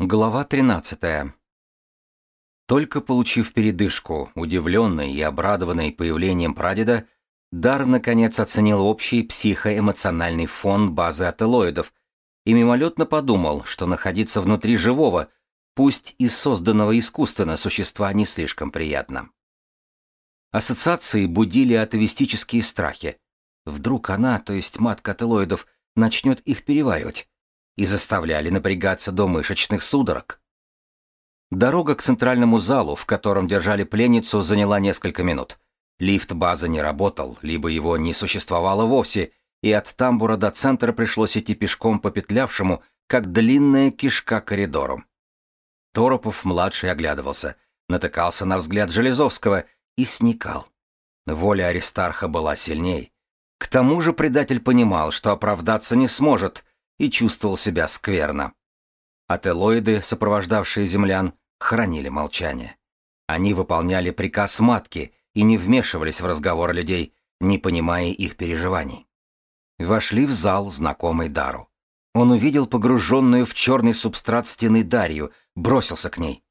Глава 13. Только получив передышку, удивленный и обрадованный появлением прадеда, Дар наконец оценил общий психоэмоциональный фон базы ателоидов и мимолетно подумал, что находиться внутри живого, пусть и созданного искусственно, существа не слишком приятно. Ассоциации будили атовистические страхи. Вдруг она, то есть матка ателоидов, начнет их переваривать и заставляли напрягаться до мышечных судорог. Дорога к центральному залу, в котором держали пленницу, заняла несколько минут. Лифт базы не работал, либо его не существовало вовсе, и от тамбура до центра пришлось идти пешком по петлявшему, как длинная кишка коридору. Торопов-младший оглядывался, натыкался на взгляд Железовского и сникал. Воля Аристарха была сильней. К тому же предатель понимал, что оправдаться не сможет, и чувствовал себя скверно. Ателоиды, сопровождавшие землян, хранили молчание. Они выполняли приказ матки и не вмешивались в разговоры людей, не понимая их переживаний. Вошли в зал, знакомый Дару. Он увидел погруженную в черный субстрат стены Дарью, бросился к ней.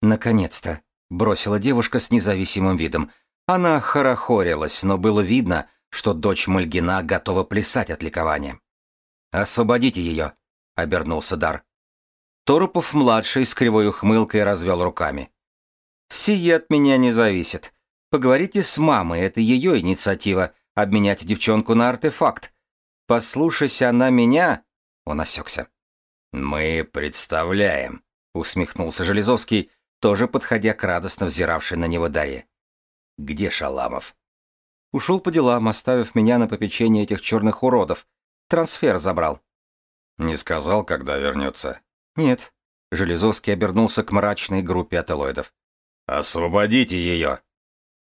«Наконец-то!» — бросила девушка с независимым видом. Она хорохорилась, но было видно, что дочь Мальгина готова плясать от ликования. «Освободите ее!» — обернулся Дар. Торопов-младший с кривой ухмылкой развел руками. «Сие от меня не зависит. Поговорите с мамой, это ее инициатива — обменять девчонку на артефакт. Послушайся она меня...» — он осекся. «Мы представляем», — усмехнулся Железовский, тоже подходя к радостно взиравшей на него Дарье. «Где Шаламов?» «Ушел по делам, оставив меня на попечение этих черных уродов», Трансфер забрал. Не сказал, когда вернется. Нет. Железовский обернулся к мрачной группе ателоидов. Освободите ее!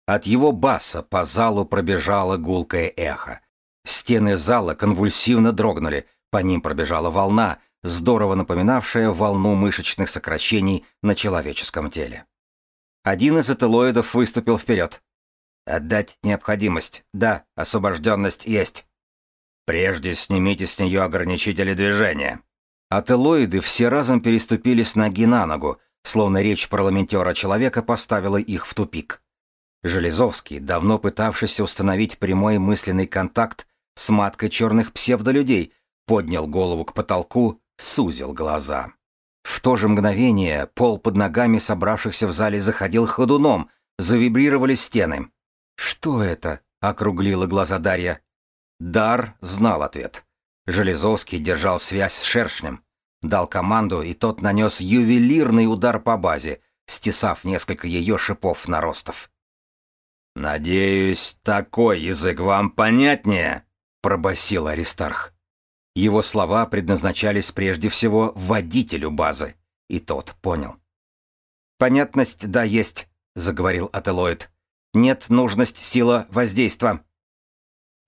От его баса по залу пробежало гулкое эхо. Стены зала конвульсивно дрогнули, по ним пробежала волна, здорово напоминавшая волну мышечных сокращений на человеческом теле. Один из ателоидов выступил вперед. «Отдать необходимость. Да, освобожденность есть». Прежде снимите с нее ограничители движения. Ателоиды все разом переступили с ноги на ногу, словно речь парламентера-человека поставила их в тупик. Железовский, давно пытавшийся установить прямой мысленный контакт с маткой черных псевдолюдей, поднял голову к потолку, сузил глаза. В то же мгновение пол под ногами собравшихся в зале заходил ходуном, завибрировали стены. «Что это?» — округлила глаза Дарья. Дар знал ответ. Железовский держал связь с шершнем. Дал команду, и тот нанес ювелирный удар по базе, стесав несколько ее шипов наростов. «Надеюсь, такой язык вам понятнее?» — пробасил Аристарх. Его слова предназначались прежде всего водителю базы, и тот понял. «Понятность, да, есть», — заговорил Ателоид. «Нет нужность сила воздействия».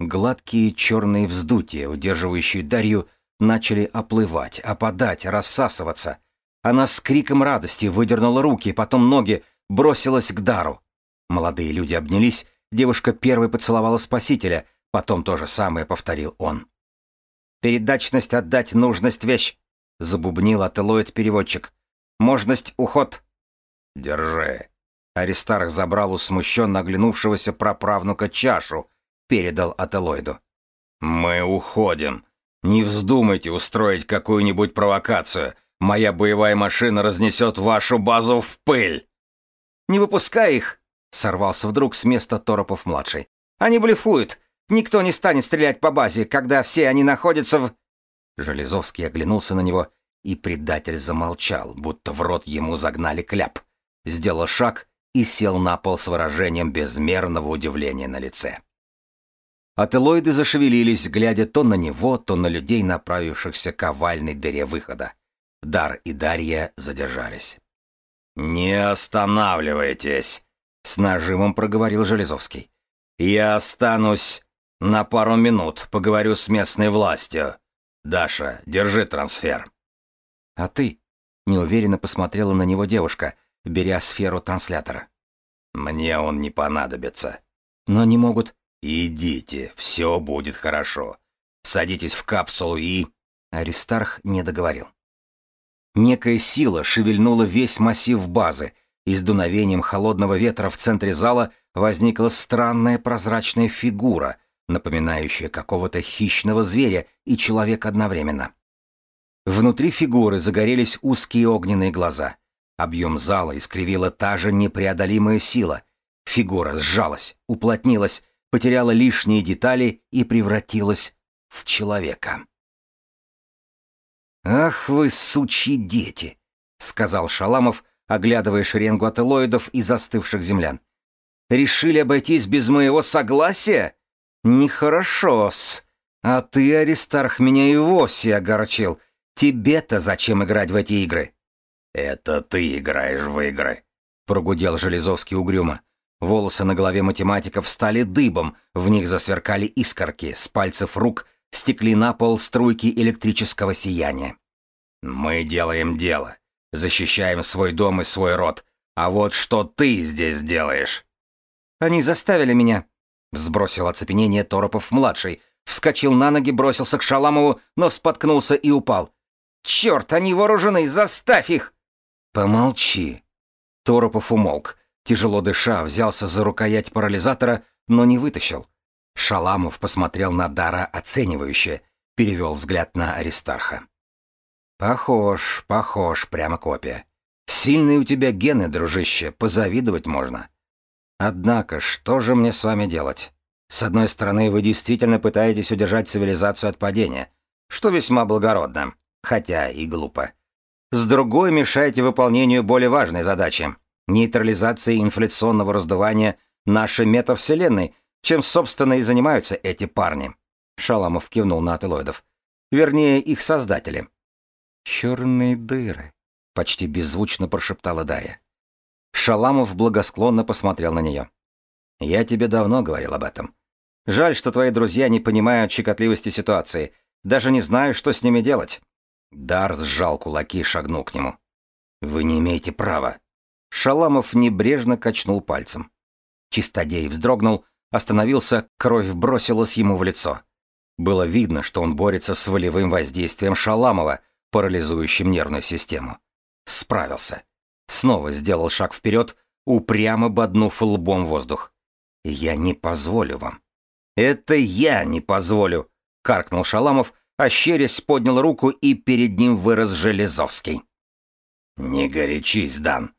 Гладкие черные вздутия, удерживающие Дарью, начали оплывать, опадать, рассасываться. Она с криком радости выдернула руки, потом ноги, бросилась к Дару. Молодые люди обнялись, девушка первой поцеловала спасителя, потом то же самое повторил он. «Передачность отдать нужность вещь», — забубнил ателоид-переводчик. «Можность уход». «Держи». Аристарх забрал у смущенно оглянувшегося праправнука чашу, передал Ателоиду. «Мы уходим. Не вздумайте устроить какую-нибудь провокацию. Моя боевая машина разнесет вашу базу в пыль!» «Не выпускай их!» — сорвался вдруг с места Торопов-младший. «Они блефуют! Никто не станет стрелять по базе, когда все они находятся в...» Железовский оглянулся на него, и предатель замолчал, будто в рот ему загнали кляп. Сделал шаг и сел на пол с выражением безмерного удивления на лице. Ателоиды зашевелились, глядя то на него, то на людей, направившихся к овальной дыре выхода. Дар и Дарья задержались. «Не останавливайтесь!» — с нажимом проговорил Железовский. «Я останусь на пару минут, поговорю с местной властью. Даша, держи трансфер». «А ты?» — неуверенно посмотрела на него девушка, беря сферу транслятора. «Мне он не понадобится». «Но они могут...» «Идите, все будет хорошо. Садитесь в капсулу и...» Аристарх не договорил. Некая сила шевельнула весь массив базы, и с дуновением холодного ветра в центре зала возникла странная прозрачная фигура, напоминающая какого-то хищного зверя и человека одновременно. Внутри фигуры загорелись узкие огненные глаза. Объем зала искривила та же непреодолимая сила. Фигура сжалась, уплотнилась, потеряла лишние детали и превратилась в человека. «Ах вы, сучьи дети!» — сказал Шаламов, оглядывая шеренгу ателоидов и застывших землян. «Решили обойтись без моего согласия? Нехорошо-с. А ты, Аристарх, меня и вовсе огорчил. Тебе-то зачем играть в эти игры?» «Это ты играешь в игры», — прогудел Железовский угрюмо. Волосы на голове математиков стали дыбом, в них засверкали искорки, с пальцев рук стекли на пол струйки электрического сияния. «Мы делаем дело, защищаем свой дом и свой род, а вот что ты здесь делаешь?» «Они заставили меня», — сбросил оцепенение Торопов-младший, вскочил на ноги, бросился к Шаламову, но споткнулся и упал. «Черт, они вооружены, заставь их!» «Помолчи!» Торопов умолк, тяжело дыша, взялся за рукоять парализатора, но не вытащил. Шаламов посмотрел на Дара оценивающе, перевел взгляд на Аристарха. «Похож, похож, прямо копия. Сильные у тебя гены, дружище, позавидовать можно. Однако, что же мне с вами делать? С одной стороны, вы действительно пытаетесь удержать цивилизацию от падения, что весьма благородно, хотя и глупо. С другой, мешаете выполнению более важной задачи — нейтрализации инфляционного раздувания нашей метавселенной — чем, собственно, и занимаются эти парни. Шаламов кивнул на ателоидов. Вернее, их создатели. «Черные дыры», — почти беззвучно прошептала Дарья. Шаламов благосклонно посмотрел на нее. «Я тебе давно говорил об этом. Жаль, что твои друзья не понимают щекотливости ситуации, даже не знаю, что с ними делать». Дар сжал кулаки и шагнул к нему. «Вы не имеете права». Шаламов небрежно качнул пальцем. Чистодей вздрогнул, Остановился, кровь бросилась ему в лицо. Было видно, что он борется с волевым воздействием Шаламова, парализующим нервную систему. Справился. Снова сделал шаг вперед, упрямо боднув лбом воздух. «Я не позволю вам». «Это я не позволю», — каркнул Шаламов, а щерясь поднял руку, и перед ним вырос Железовский. «Не горячись, Дан.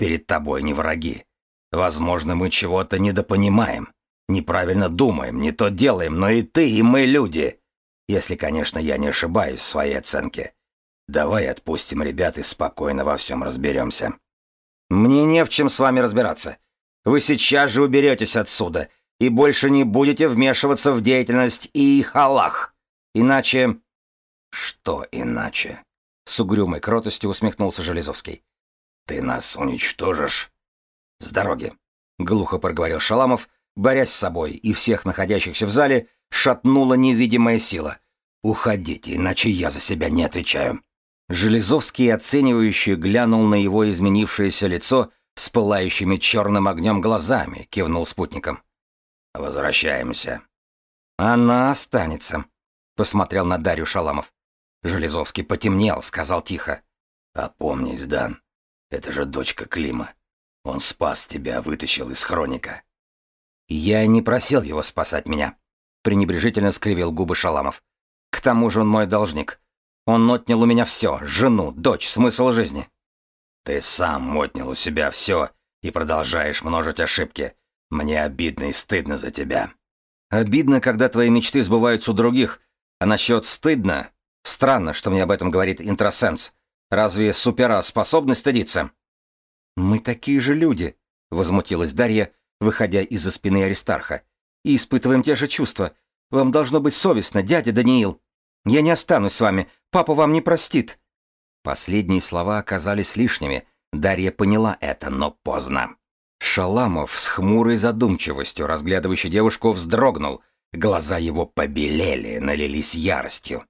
Перед тобой не враги. Возможно, мы чего-то недопонимаем. Неправильно думаем, не то делаем, но и ты, и мы люди. Если, конечно, я не ошибаюсь в своей оценке. Давай отпустим ребят и спокойно во всем разберемся. Мне не в чем с вами разбираться. Вы сейчас же уберетесь отсюда и больше не будете вмешиваться в деятельность и Аллах. Иначе... Что иначе? С угрюмой кротостью усмехнулся Железовский. Ты нас уничтожишь? С дороги. Глухо проговорил Шаламов, борясь с собой и всех находящихся в зале, шатнула невидимая сила. «Уходите, иначе я за себя не отвечаю». Железовский оценивающе глянул на его изменившееся лицо с пылающими черным огнем глазами, кивнул спутником. «Возвращаемся». «Она останется», — посмотрел на Дарью Шаламов. Железовский потемнел, сказал тихо. «Опомнись, Дан, это же дочка Клима. Он спас тебя, вытащил из хроника. «Я не просил его спасать меня», — пренебрежительно скривил губы Шаламов. «К тому же он мой должник. Он отнял у меня все — жену, дочь, смысл жизни». «Ты сам отнял у себя все и продолжаешь множить ошибки. Мне обидно и стыдно за тебя». «Обидно, когда твои мечты сбываются у других. А насчет стыдно? Странно, что мне об этом говорит интросенс. Разве супера способны стыдиться?» «Мы такие же люди», — возмутилась Дарья, выходя из-за спины Аристарха. «И испытываем те же чувства. Вам должно быть совестно, дядя Даниил. Я не останусь с вами. Папа вам не простит». Последние слова оказались лишними. Дарья поняла это, но поздно. Шаламов с хмурой задумчивостью, разглядывающий девушку, вздрогнул. Глаза его побелели, налились яростью.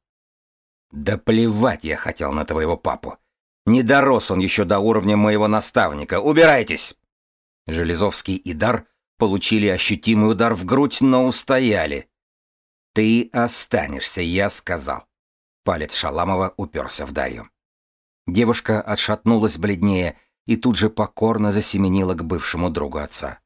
«Да плевать я хотел на твоего папу. Не дорос он еще до уровня моего наставника. Убирайтесь!» Железовский и Дар получили ощутимый удар в грудь, но устояли. «Ты останешься», — я сказал. Палец Шаламова уперся в Дарью. Девушка отшатнулась бледнее и тут же покорно засеменила к бывшему другу отца.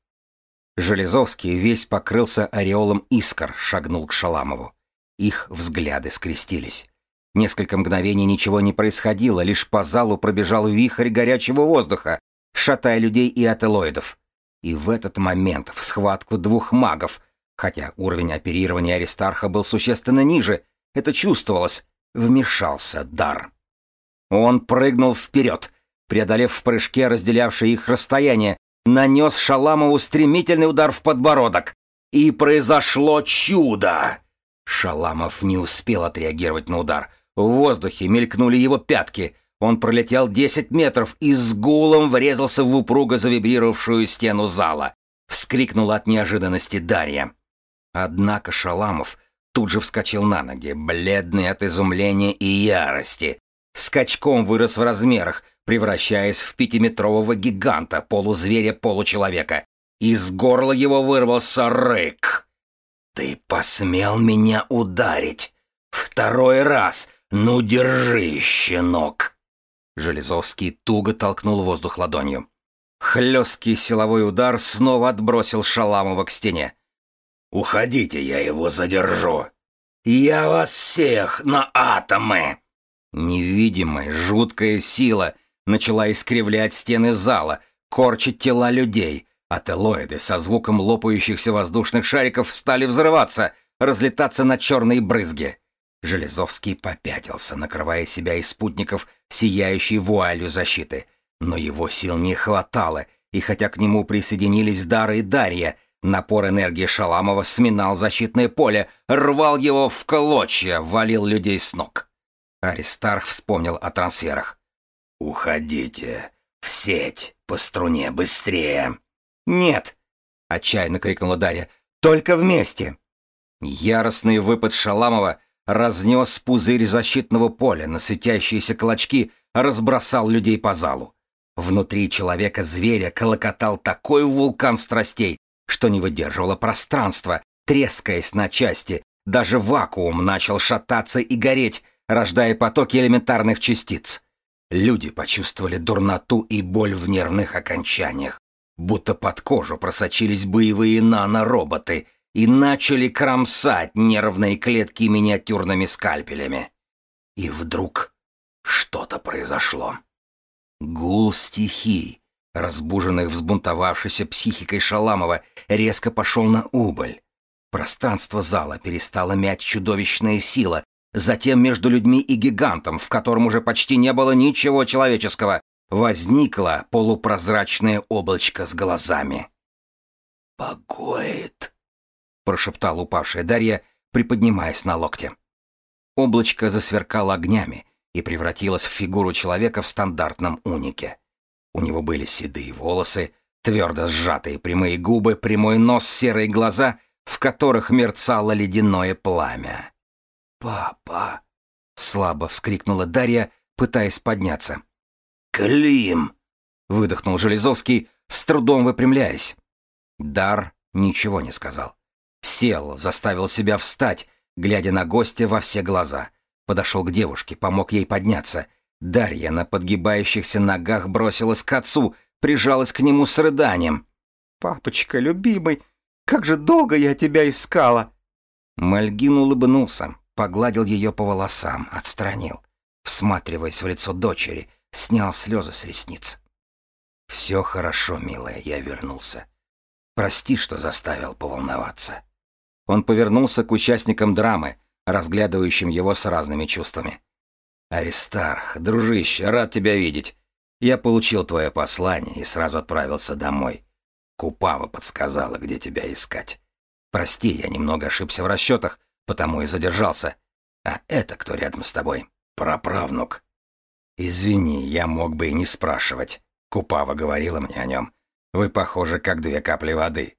Железовский весь покрылся ореолом искр, шагнул к Шаламову. Их взгляды скрестились. Несколько мгновений ничего не происходило, лишь по залу пробежал вихрь горячего воздуха, шатая людей и ателоидов. И в этот момент в схватку двух магов, хотя уровень оперирования Аристарха был существенно ниже, это чувствовалось, вмешался дар. Он прыгнул вперед, преодолев в прыжке разделявшее их расстояние, нанес Шаламову стремительный удар в подбородок. И произошло чудо! Шаламов не успел отреагировать на удар. В воздухе мелькнули его пятки. Он пролетел 10 метров и с гулом врезался в упруго завибрировавшую стену зала. Вскрикнула от неожиданности Дарья. Однако Шаламов тут же вскочил на ноги, бледный от изумления и ярости. Скачком вырос в размерах, превращаясь в пятиметрового гиганта, полузверя-получеловека. Из горла его вырвался рык. «Ты посмел меня ударить! Второй раз! Ну, держи, щенок!» Железовский туго толкнул воздух ладонью. Хлесткий силовой удар снова отбросил Шаламова к стене. «Уходите, я его задержу! Я вас всех на атомы!» Невидимая, жуткая сила начала искривлять стены зала, корчить тела людей, а телоиды со звуком лопающихся воздушных шариков стали взрываться, разлетаться на черные брызги. Железовский попятился, накрывая себя и спутников сияющей вуалью защиты. Но его сил не хватало, и хотя к нему присоединились Дара и Дарья, напор энергии Шаламова сминал защитное поле, рвал его в клочья, валил людей с ног. Аристарх вспомнил о трансферах. «Уходите! В сеть! По струне! Быстрее!» «Нет!» — отчаянно крикнула Дарья. «Только вместе!» Яростный выпад Шаламова разнес пузырь защитного поля на светящиеся клочки, разбросал людей по залу. Внутри человека-зверя колокотал такой вулкан страстей, что не выдерживало пространство, трескаясь на части, даже вакуум начал шататься и гореть, рождая потоки элементарных частиц. Люди почувствовали дурноту и боль в нервных окончаниях, будто под кожу просочились боевые нанороботы и начали кромсать нервные клетки миниатюрными скальпелями. И вдруг что-то произошло. Гул стихий, разбуженных взбунтовавшейся психикой Шаламова, резко пошел на убыль. Пространство зала перестало мять чудовищная сила, Затем между людьми и гигантом, в котором уже почти не было ничего человеческого, возникло полупрозрачное облачко с глазами. «Погоит», — прошептала упавшая Дарья, приподнимаясь на локте. Облачко засверкало огнями и превратилось в фигуру человека в стандартном унике. У него были седые волосы, твердо сжатые прямые губы, прямой нос, серые глаза, в которых мерцало ледяное пламя. «Папа!» — слабо вскрикнула Дарья, пытаясь подняться. «Клим!» — выдохнул Железовский, с трудом выпрямляясь. Дар ничего не сказал. Сел, заставил себя встать, глядя на гостя во все глаза. Подошел к девушке, помог ей подняться. Дарья на подгибающихся ногах бросилась к отцу, прижалась к нему с рыданием. «Папочка, любимый, как же долго я тебя искала!» Мальгин улыбнулся, Погладил ее по волосам, отстранил. Всматриваясь в лицо дочери, снял слезы с ресниц. «Все хорошо, милая, я вернулся. Прости, что заставил поволноваться». Он повернулся к участникам драмы, разглядывающим его с разными чувствами. «Аристарх, дружище, рад тебя видеть. Я получил твое послание и сразу отправился домой. Купава подсказала, где тебя искать. Прости, я немного ошибся в расчетах, потому и задержался. А это кто рядом с тобой? Праправнук. Извини, я мог бы и не спрашивать. Купава говорила мне о нем. Вы похожи, как две капли воды.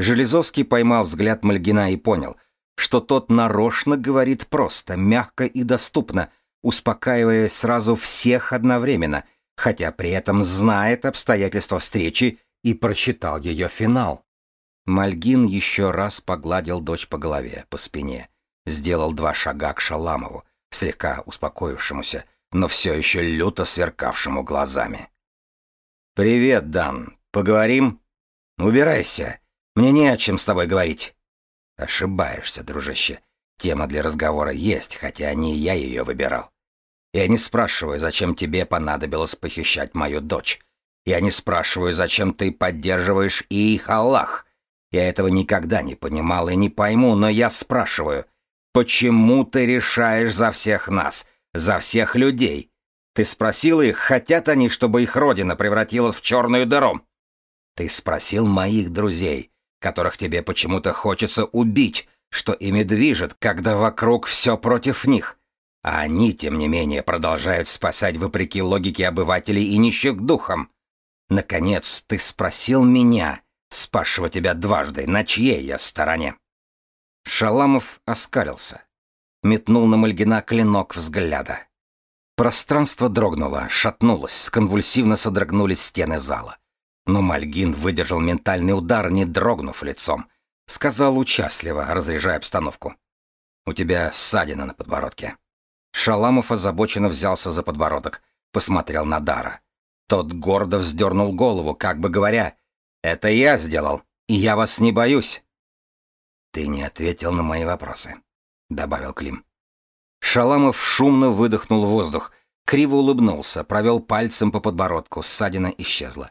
Железовский поймал взгляд Мальгина и понял, что тот нарочно говорит просто, мягко и доступно, успокаивая сразу всех одновременно, хотя при этом знает обстоятельства встречи и прочитал ее финал. Мальгин еще раз погладил дочь по голове, по спине, сделал два шага к Шаламову, слегка успокоившемуся, но все еще люто сверкавшему глазами. «Привет, Дан. Поговорим?» «Убирайся. Мне не о чем с тобой говорить». «Ошибаешься, дружище. Тема для разговора есть, хотя не я ее выбирал. Я не спрашиваю, зачем тебе понадобилось похищать мою дочь. Я не спрашиваю, зачем ты поддерживаешь их Аллах. Я этого никогда не понимал и не пойму, но я спрашиваю, почему ты решаешь за всех нас, за всех людей? Ты спросил их, хотят они, чтобы их родина превратилась в черную дыру? Ты спросил моих друзей, которых тебе почему-то хочется убить, что ими движет, когда вокруг все против них. А они, тем не менее, продолжают спасать вопреки логике обывателей и нищих духом. Наконец, ты спросил меня, спасшего тебя дважды, на чьей я стороне. Шаламов оскалился. Метнул на Мальгина клинок взгляда. Пространство дрогнуло, шатнулось, конвульсивно содрогнулись стены зала. Но Мальгин выдержал ментальный удар, не дрогнув лицом. Сказал участливо, разряжая обстановку. «У тебя ссадина на подбородке». Шаламов озабоченно взялся за подбородок, посмотрел на Дара. Тот гордо вздернул голову, как бы говоря, «Это я сделал, и я вас не боюсь». «Ты не ответил на мои вопросы», — добавил Клим. Шаламов шумно выдохнул воздух, криво улыбнулся, провел пальцем по подбородку, ссадина исчезла.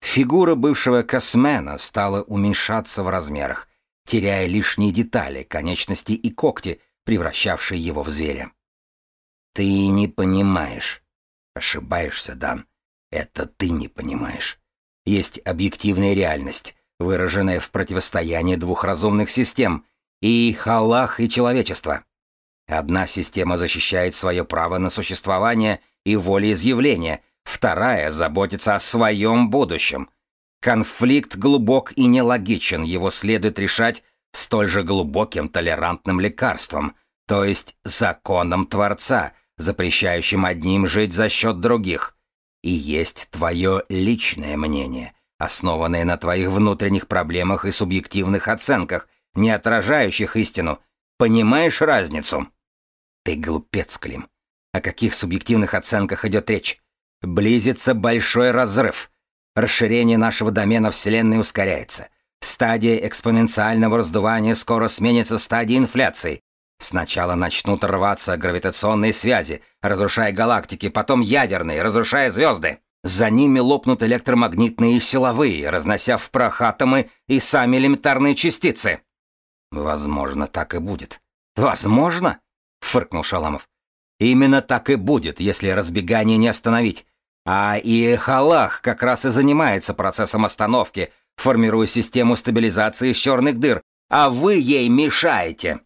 Фигура бывшего космена стала уменьшаться в размерах, теряя лишние детали, конечности и когти, превращавшие его в зверя. «Ты не понимаешь. Ошибаешься, Дан. Это ты не понимаешь. Есть объективная реальность, выраженная в противостоянии двух разумных систем — и Халах, и человечество. Одна система защищает свое право на существование и волеизъявление, вторая заботится о своем будущем. Конфликт глубок и нелогичен, его следует решать столь же глубоким толерантным лекарством, то есть законом Творца, запрещающим одним жить за счет других — и есть твое личное мнение, основанное на твоих внутренних проблемах и субъективных оценках, не отражающих истину. Понимаешь разницу? Ты глупец, Клим. О каких субъективных оценках идет речь? Близится большой разрыв. Расширение нашего домена Вселенной ускоряется. Стадия экспоненциального раздувания скоро сменится стадией инфляции. Сначала начнут рваться гравитационные связи, разрушая галактики, потом ядерные, разрушая звезды. За ними лопнут электромагнитные и силовые, разнося в прах атомы и сами элементарные частицы. Возможно, так и будет. Возможно? Фыркнул Шаламов. Именно так и будет, если разбегание не остановить. А и Халах как раз и занимается процессом остановки, формируя систему стабилизации из черных дыр, а вы ей мешаете.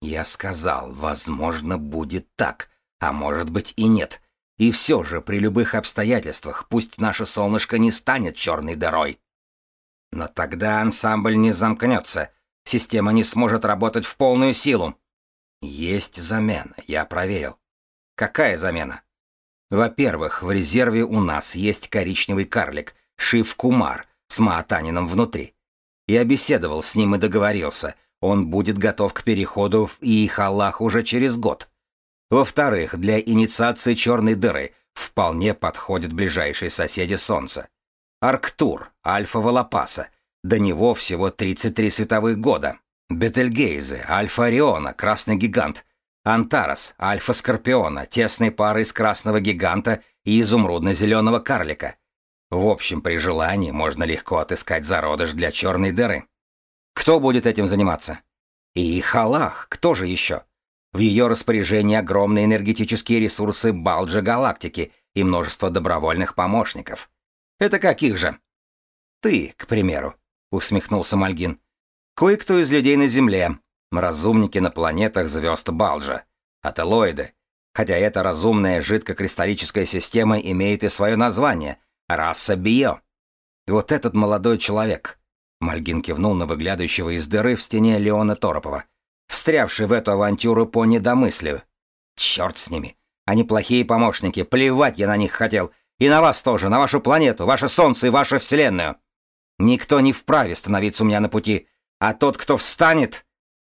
Я сказал, возможно, будет так, а может быть и нет. И все же, при любых обстоятельствах, пусть наше солнышко не станет черной дырой. Но тогда ансамбль не замкнется, система не сможет работать в полную силу. Есть замена, я проверил. Какая замена? Во-первых, в резерве у нас есть коричневый карлик, Шив Кумар, с Маатанином внутри. Я беседовал с ним и договорился, он будет готов к переходу в Иихалах уже через год. Во-вторых, для инициации черной дыры вполне подходят ближайшие соседи Солнца. Арктур, Альфа Волопаса, до него всего 33 световых года. Бетельгейзе, Альфа Ориона, Красный Гигант. Антарес, Альфа Скорпиона, тесной пары из Красного Гиганта и Изумрудно-Зеленого Карлика. В общем, при желании можно легко отыскать зародыш для черной дыры. Кто будет этим заниматься? И Халах, кто же еще? В ее распоряжении огромные энергетические ресурсы Балджа Галактики и множество добровольных помощников. Это каких же? Ты, к примеру, усмехнулся Мальгин. Кое-кто из людей на Земле, разумники на планетах звезд Балджа, ателоиды. Хотя эта разумная жидкокристаллическая система имеет и свое название — раса Био. И вот этот молодой человек, Мальгин кивнул на выглядывающего из дыры в стене Леона Торопова, встрявший в эту авантюру по недомыслию. Черт с ними. Они плохие помощники, плевать я на них хотел. И на вас тоже, на вашу планету, ваше солнце и вашу вселенную. Никто не вправе становиться у меня на пути, а тот, кто встанет...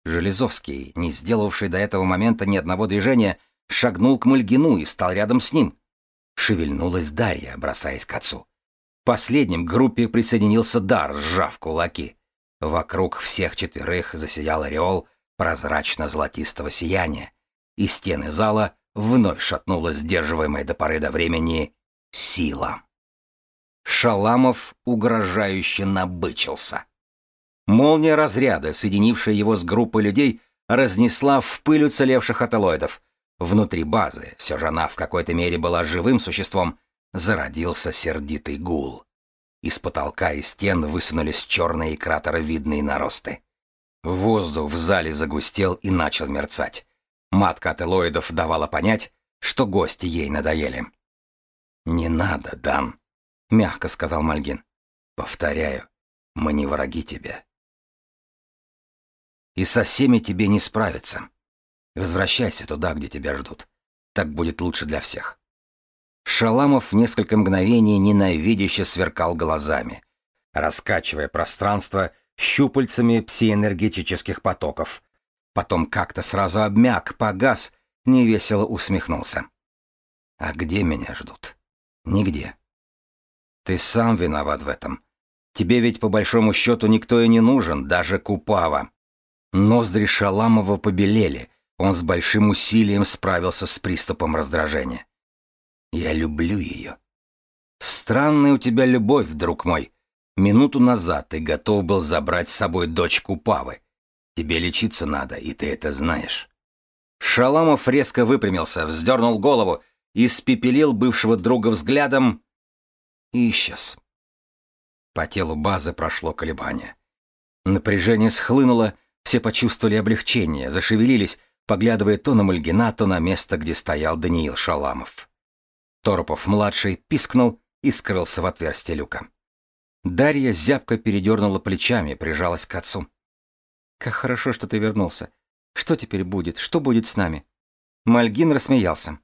Железовский, не сделавший до этого момента ни одного движения, шагнул к Мальгину и стал рядом с ним. Шевельнулась Дарья, бросаясь к отцу. Последним к группе присоединился Дар, сжав кулаки. Вокруг всех четверых засиял ореол прозрачно-золотистого сияния, и стены зала вновь шатнула сдерживаемая до поры до времени сила. Шаламов угрожающе набычился. Молния разряда, соединившая его с группой людей, разнесла в пыль уцелевших атолоидов. Внутри базы, все же она в какой-то мере была живым существом, зародился сердитый гул. Из потолка и стен высунулись черные кратеровидные наросты. Воздух в зале загустел и начал мерцать. Матка ателоидов давала понять, что гости ей надоели. «Не надо, Дан», — мягко сказал Мальгин. «Повторяю, мы не враги тебе. И со всеми тебе не справиться. Возвращайся туда, где тебя ждут. Так будет лучше для всех». Шаламов несколько мгновений ненавидяще сверкал глазами, раскачивая пространство щупальцами псиэнергетических потоков. Потом как-то сразу обмяк, погас, невесело усмехнулся. «А где меня ждут?» Нигде. Ты сам виноват в этом. Тебе ведь по большому счету никто и не нужен, даже Купава. Ноздри Шаламова побелели, он с большим усилием справился с приступом раздражения. Я люблю ее. Странная у тебя любовь, друг мой. Минуту назад ты готов был забрать с собой дочь Купавы. Тебе лечиться надо, и ты это знаешь. Шаламов резко выпрямился, вздернул голову, испепелил бывшего друга взглядом и исчез. По телу базы прошло колебание. Напряжение схлынуло, все почувствовали облегчение, зашевелились, поглядывая то на Мальгина, то на место, где стоял Даниил Шаламов. Торопов-младший пискнул и скрылся в отверстие люка. Дарья зябко передернула плечами, прижалась к отцу. «Как хорошо, что ты вернулся. Что теперь будет? Что будет с нами?» Мальгин рассмеялся.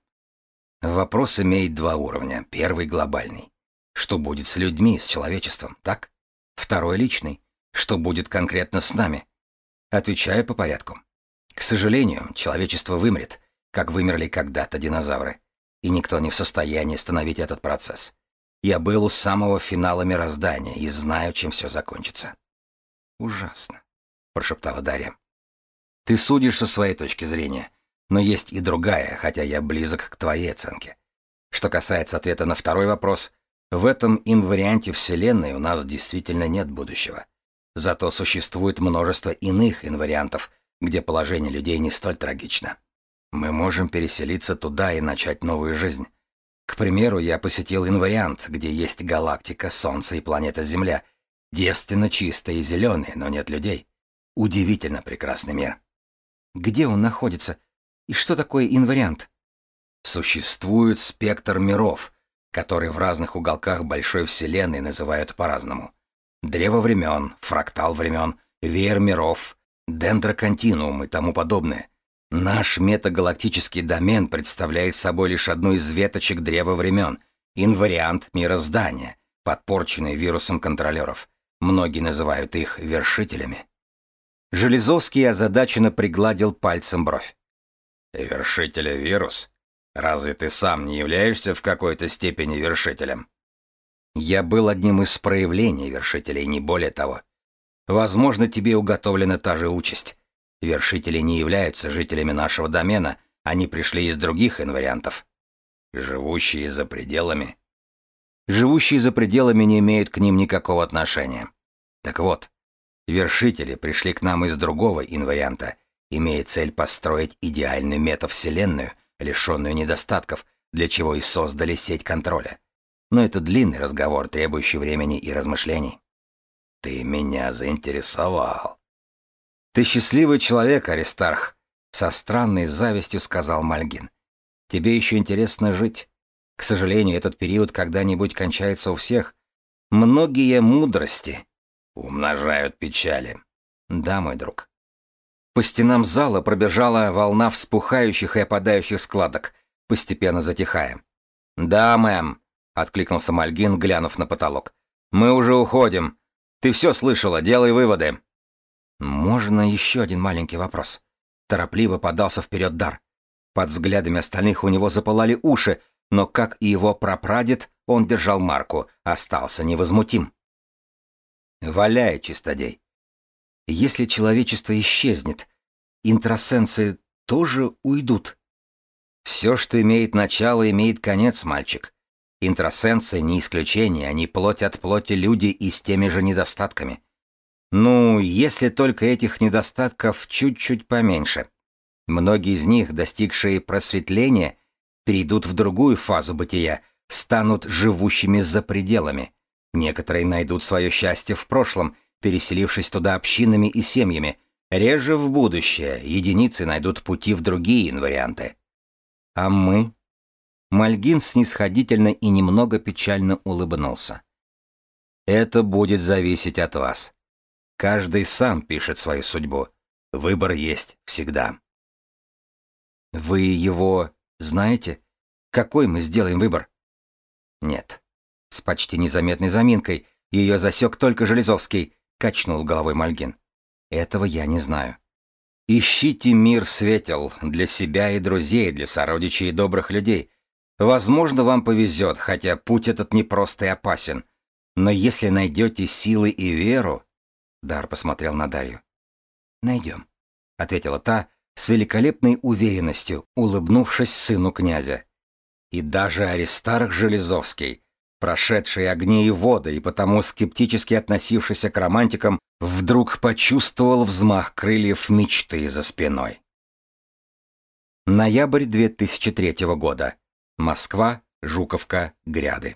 Вопрос имеет два уровня. Первый — глобальный. Что будет с людьми, с человечеством, так? Второй — личный. Что будет конкретно с нами? Отвечаю по порядку. К сожалению, человечество вымрет, как вымерли когда-то динозавры. И никто не в состоянии остановить этот процесс. Я был у самого финала мироздания и знаю, чем все закончится. «Ужасно», — прошептала Дарья. «Ты судишь со своей точки зрения, но есть и другая, хотя я близок к твоей оценке. Что касается ответа на второй вопрос, в этом инварианте Вселенной у нас действительно нет будущего. Зато существует множество иных инвариантов, где положение людей не столь трагично. Мы можем переселиться туда и начать новую жизнь. К примеру, я посетил инвариант, где есть галактика, Солнце и планета Земля, девственно чистая и зеленая, но нет людей. Удивительно прекрасный мир. Где он находится? И что такое инвариант? Существует спектр миров, который в разных уголках большой Вселенной называют по-разному. Древо времен, фрактал времен, веер миров, дендроконтинуум и тому подобное. Наш метагалактический домен представляет собой лишь одну из веточек древа времен, инвариант мироздания, подпорченный вирусом контролеров. Многие называют их вершителями. Железовский озадаченно пригладил пальцем бровь. Вершителя вирус? Разве ты сам не являешься в какой-то степени вершителем? Я был одним из проявлений вершителей, не более того. Возможно, тебе уготовлена та же участь. Вершители не являются жителями нашего домена, они пришли из других инвариантов. Живущие за пределами. Живущие за пределами не имеют к ним никакого отношения. Так вот, вершители пришли к нам из другого инварианта — имея цель построить идеальную метавселенную, лишенную недостатков, для чего и создали сеть контроля. Но это длинный разговор, требующий времени и размышлений. Ты меня заинтересовал. Ты счастливый человек, Аристарх, со странной завистью сказал Мальгин. Тебе еще интересно жить. К сожалению, этот период когда-нибудь кончается у всех. Многие мудрости умножают печали. Да, мой друг. По стенам зала пробежала волна вспухающих и опадающих складок, постепенно затихая. «Да, мэм», — откликнулся Мальгин, глянув на потолок. «Мы уже уходим. Ты все слышала, делай выводы». «Можно еще один маленький вопрос?» Торопливо подался вперед Дар. Под взглядами остальных у него запылали уши, но, как и его прапрадед, он держал марку, остался невозмутим. «Валяй, чистодей. Если человечество исчезнет, интросенсы тоже уйдут. Все, что имеет начало, имеет конец, мальчик. Интросенсы не исключение, они плоть от плоти люди и с теми же недостатками. Ну, если только этих недостатков чуть-чуть поменьше. Многие из них, достигшие просветления, перейдут в другую фазу бытия, станут живущими за пределами. Некоторые найдут свое счастье в прошлом, переселившись туда общинами и семьями. Реже в будущее единицы найдут пути в другие инварианты. А мы? Мальгин снисходительно и немного печально улыбнулся. Это будет зависеть от вас. Каждый сам пишет свою судьбу. Выбор есть всегда. Вы его знаете? Какой мы сделаем выбор? Нет. С почти незаметной заминкой ее засек только Железовский, качнул головой Мальгин. Этого я не знаю. Ищите мир светел для себя и друзей, для сородичей и добрых людей. Возможно, вам повезет, хотя путь этот непрост и опасен. Но если найдете силы и веру... Дар посмотрел на Дарью. «Найдем», — ответила та с великолепной уверенностью, улыбнувшись сыну князя. И даже Аристарх Железовский, прошедший огни и воды и потому скептически относившийся к романтикам, вдруг почувствовал взмах крыльев мечты за спиной. Ноябрь 2003 года. Москва, Жуковка, Гряды.